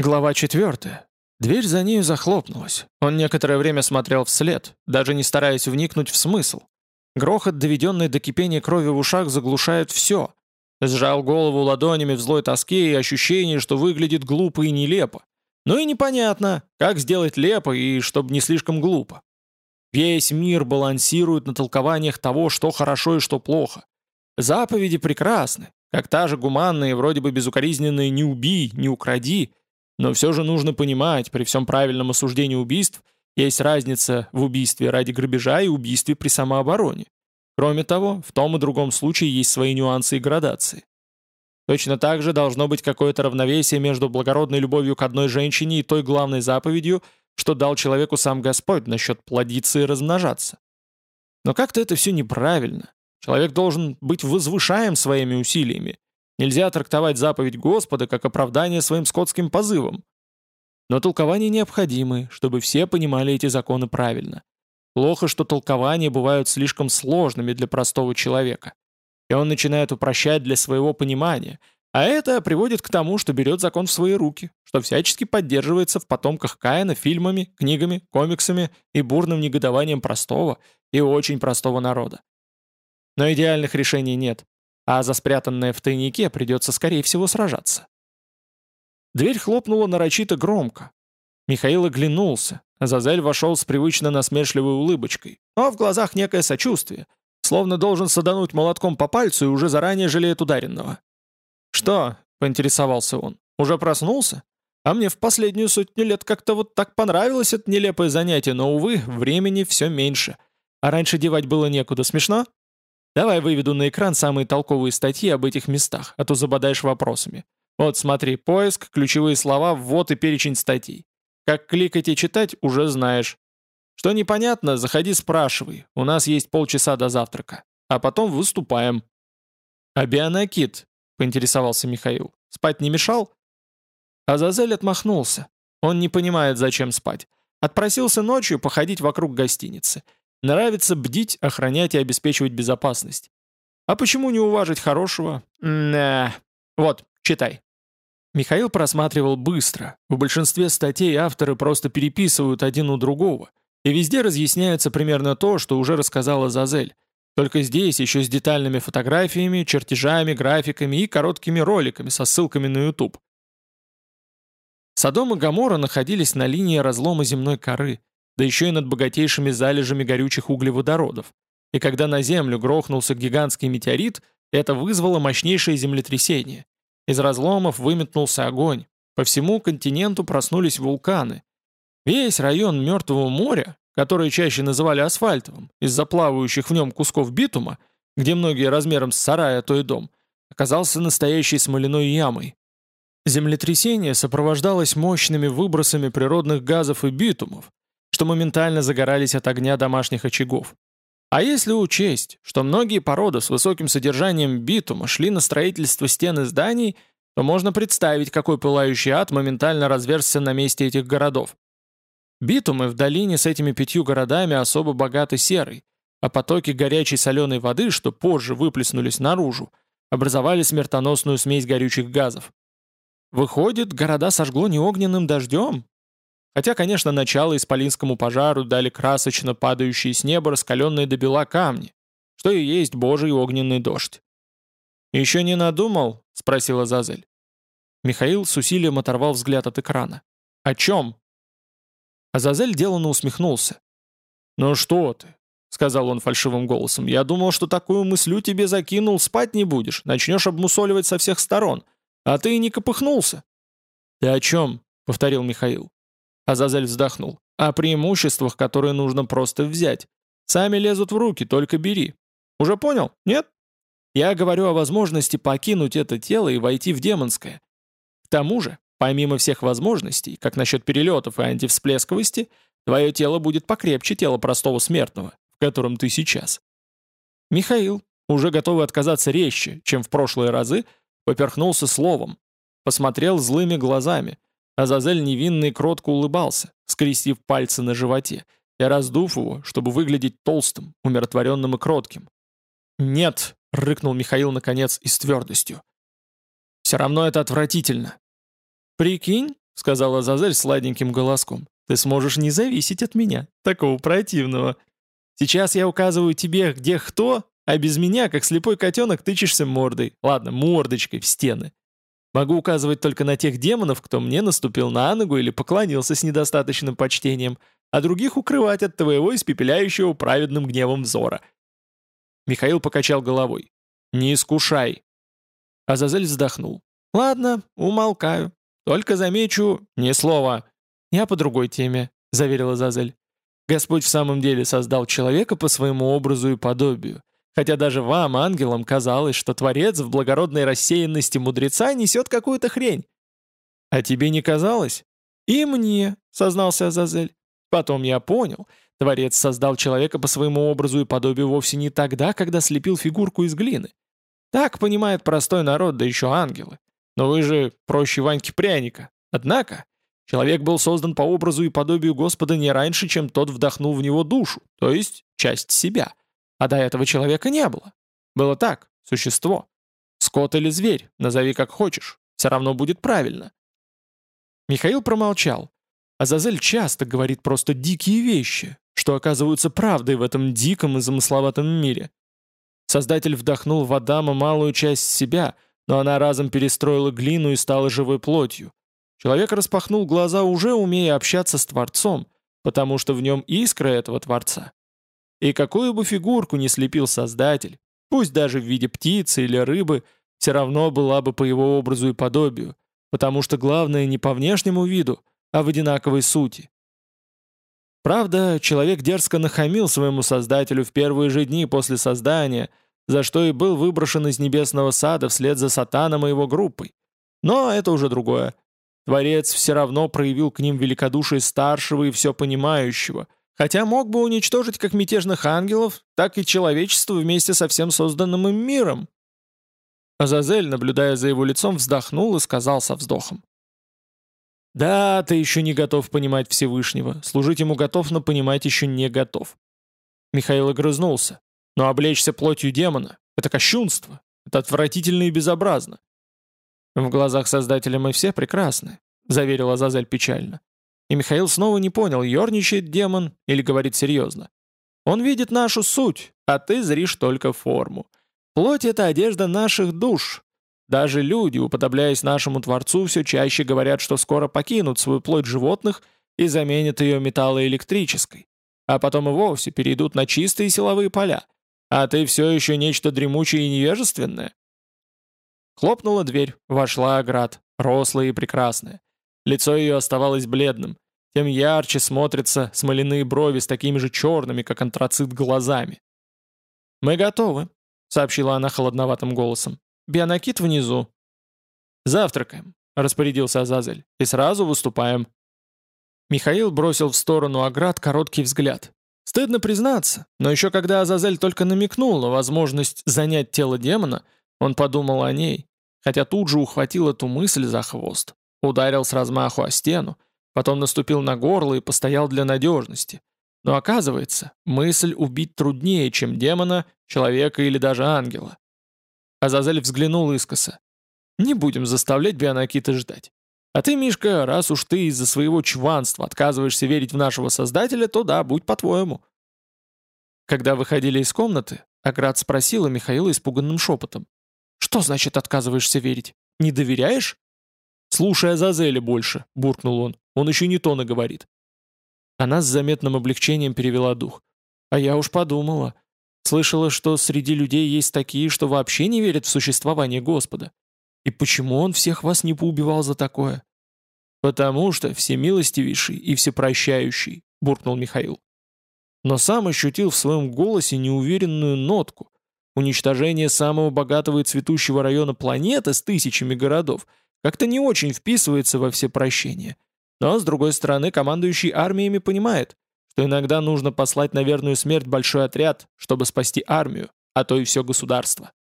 Глава 4. Дверь за нею захлопнулась. Он некоторое время смотрел вслед, даже не стараясь вникнуть в смысл. Грохот, доведенный до кипения крови в ушах, заглушает все. Сжал голову ладонями в злой тоске и ощущение, что выглядит глупо и нелепо. Ну и непонятно, как сделать лепо и чтобы не слишком глупо. Весь мир балансирует на толкованиях того, что хорошо и что плохо. Заповеди прекрасны, как та же гуманная вроде бы безукоризненная «не убий, не укради», но все же нужно понимать, при всем правильном осуждении убийств есть разница в убийстве ради грабежа и убийстве при самообороне. Кроме того, в том и другом случае есть свои нюансы и градации. Точно так же должно быть какое-то равновесие между благородной любовью к одной женщине и той главной заповедью, что дал человеку сам Господь насчет плодиться и размножаться. Но как-то это все неправильно. Человек должен быть возвышаем своими усилиями, Нельзя трактовать заповедь Господа как оправдание своим скотским позывам. Но толкования необходимы, чтобы все понимали эти законы правильно. Плохо, что толкования бывают слишком сложными для простого человека. И он начинает упрощать для своего понимания, а это приводит к тому, что берет закон в свои руки, что всячески поддерживается в потомках Каина фильмами, книгами, комиксами и бурным негодованием простого и очень простого народа. Но идеальных решений нет а за спрятанное в тайнике придется, скорее всего, сражаться. Дверь хлопнула нарочито громко. Михаил оглянулся, Зазель вошел с привычно насмешливой улыбочкой, но в глазах некое сочувствие, словно должен садануть молотком по пальцу и уже заранее жалеет ударенного. «Что?» — поинтересовался он. «Уже проснулся? А мне в последнюю сотню лет как-то вот так понравилось это нелепое занятие, но, увы, времени все меньше. А раньше девать было некуда. Смешно?» Давай выведу на экран самые толковые статьи об этих местах, а то забодаешь вопросами. Вот смотри, поиск, ключевые слова, ввод и перечень статей. Как кликать и читать, уже знаешь. Что непонятно, заходи спрашивай, у нас есть полчаса до завтрака. А потом выступаем. «А Бионакит?» — поинтересовался Михаил. «Спать не мешал?» Азазель отмахнулся. Он не понимает, зачем спать. Отпросился ночью походить вокруг гостиницы. Нравится бдить, охранять и обеспечивать безопасность. А почему не уважить хорошего? На. Вот, читай. Михаил просматривал быстро. В большинстве статей авторы просто переписывают один у другого. И везде разъясняется примерно то, что уже рассказала Зазель. Только здесь еще с детальными фотографиями, чертежами, графиками и короткими роликами со ссылками на YouTube. Содом и Гамора находились на линии разлома земной коры да еще и над богатейшими залежами горючих углеводородов. И когда на Землю грохнулся гигантский метеорит, это вызвало мощнейшее землетрясение. Из разломов выметнулся огонь. По всему континенту проснулись вулканы. Весь район Мертвого моря, который чаще называли асфальтовым, из-за плавающих в нем кусков битума, где многие размером с сарая, а то и дом, оказался настоящей смоляной ямой. Землетрясение сопровождалось мощными выбросами природных газов и битумов, что моментально загорались от огня домашних очагов. А если учесть, что многие породы с высоким содержанием битума шли на строительство стен и зданий, то можно представить, какой пылающий ад моментально разверзся на месте этих городов. Битумы в долине с этими пятью городами особо богаты серой, а потоки горячей соленой воды, что позже выплеснулись наружу, образовали смертоносную смесь горючих газов. Выходит, города сожгло не огненным дождем, Хотя, конечно, начало исполинскому пожару дали красочно падающие с неба раскаленные до бела камни, что и есть божий огненный дождь. «Еще не надумал?» — спросила Зазель. Михаил с усилием оторвал взгляд от экрана. «О чем?» Азазель деланно усмехнулся. «Ну что ты?» — сказал он фальшивым голосом. «Я думал, что такую мыслю тебе закинул, спать не будешь, начнешь обмусоливать со всех сторон. А ты и не копыхнулся». «Ты о чем?» — повторил Михаил. Азазель вздохнул. «О преимуществах, которые нужно просто взять. Сами лезут в руки, только бери. Уже понял? Нет? Я говорю о возможности покинуть это тело и войти в демонское. К тому же, помимо всех возможностей, как насчет перелетов и антивсплесковости, твое тело будет покрепче тела простого смертного, в котором ты сейчас». Михаил, уже готовый отказаться резче, чем в прошлые разы, поперхнулся словом, посмотрел злыми глазами – Азазель невинно и кротко улыбался, скрестив пальцы на животе и раздув его, чтобы выглядеть толстым, умиротворенным и кротким. «Нет!» — рыкнул Михаил наконец и с твердостью. «Все равно это отвратительно». «Прикинь?» — сказала Зазель сладеньким голоском. «Ты сможешь не зависеть от меня, такого противного. Сейчас я указываю тебе, где кто, а без меня, как слепой котенок, тычешься мордой, ладно, мордочкой в стены. Могу указывать только на тех демонов, кто мне наступил на ногу или поклонился с недостаточным почтением, а других укрывать от твоего испепеляющего праведным гневом взора». Михаил покачал головой. «Не искушай». Азазель вздохнул. «Ладно, умолкаю. Только замечу, ни слова. Я по другой теме», — заверила Азазель. «Господь в самом деле создал человека по своему образу и подобию. Хотя даже вам, ангелам, казалось, что Творец в благородной рассеянности мудреца несет какую-то хрень. А тебе не казалось? И мне, сознался Азазель. Потом я понял, Творец создал человека по своему образу и подобию вовсе не тогда, когда слепил фигурку из глины. Так понимает простой народ, да еще ангелы. Но вы же проще Ваньки пряника. Однако, человек был создан по образу и подобию Господа не раньше, чем тот вдохнул в него душу, то есть часть себя. А до этого человека не было. Было так, существо. Скот или зверь, назови как хочешь, все равно будет правильно. Михаил промолчал. Азазель часто говорит просто дикие вещи, что оказываются правдой в этом диком и замысловатом мире. Создатель вдохнул в Адама малую часть себя, но она разом перестроила глину и стала живой плотью. Человек распахнул глаза, уже умея общаться с Творцом, потому что в нем искра этого Творца. И какую бы фигурку ни слепил Создатель, пусть даже в виде птицы или рыбы, все равно была бы по его образу и подобию, потому что главное не по внешнему виду, а в одинаковой сути. Правда, человек дерзко нахамил своему Создателю в первые же дни после создания, за что и был выброшен из небесного сада вслед за Сатаном и его группой. Но это уже другое. Творец все равно проявил к ним великодушие старшего и все понимающего – Хотя мог бы уничтожить как мятежных ангелов, так и человечество вместе со всем созданным им миром. Азазель, наблюдая за его лицом, вздохнул и сказал со вздохом. «Да, ты еще не готов понимать Всевышнего. Служить ему готов, но понимать еще не готов». Михаил огрызнулся. «Но облечься плотью демона — это кощунство. Это отвратительно и безобразно». «В глазах Создателя мы все прекрасны», — заверил Азазель печально. И Михаил снова не понял, ерничает демон или говорит серьезно. Он видит нашу суть, а ты зришь только форму. Плоть — это одежда наших душ. Даже люди, уподобляясь нашему Творцу, все чаще говорят, что скоро покинут свою плоть животных и заменят ее металлоэлектрической. А потом и вовсе перейдут на чистые силовые поля. А ты все еще нечто дремучее и невежественное. Хлопнула дверь, вошла Аград, рослая и прекрасная. Лицо ее оставалось бледным, тем ярче смотрятся смоляные брови с такими же черными, как антрацит, глазами. «Мы готовы», — сообщила она холодноватым голосом. «Бионакит внизу». «Завтракаем», — распорядился Азазель, — «и сразу выступаем». Михаил бросил в сторону оград короткий взгляд. Стыдно признаться, но еще когда Азазель только намекнул на возможность занять тело демона, он подумал о ней, хотя тут же ухватил эту мысль за хвост. Ударил с размаху о стену, потом наступил на горло и постоял для надежности. Но оказывается, мысль убить труднее, чем демона, человека или даже ангела. Азазель взглянул искоса. «Не будем заставлять Бионакита ждать. А ты, Мишка, раз уж ты из-за своего чванства отказываешься верить в нашего Создателя, то да, будь по-твоему». Когда выходили из комнаты, Аград спросила Михаила испуганным шепотом. «Что значит отказываешься верить? Не доверяешь?» «Слушай Азазеля больше», — буркнул он. «Он еще не то наговорит». Она с заметным облегчением перевела дух. «А я уж подумала. Слышала, что среди людей есть такие, что вообще не верят в существование Господа. И почему он всех вас не поубивал за такое?» «Потому что всемилостивейший и всепрощающий», — буркнул Михаил. Но сам ощутил в своем голосе неуверенную нотку. Уничтожение самого богатого и цветущего района планеты с тысячами городов — как-то не очень вписывается во все прощения. Но, с другой стороны, командующий армиями понимает, что иногда нужно послать на верную смерть большой отряд, чтобы спасти армию, а то и все государство.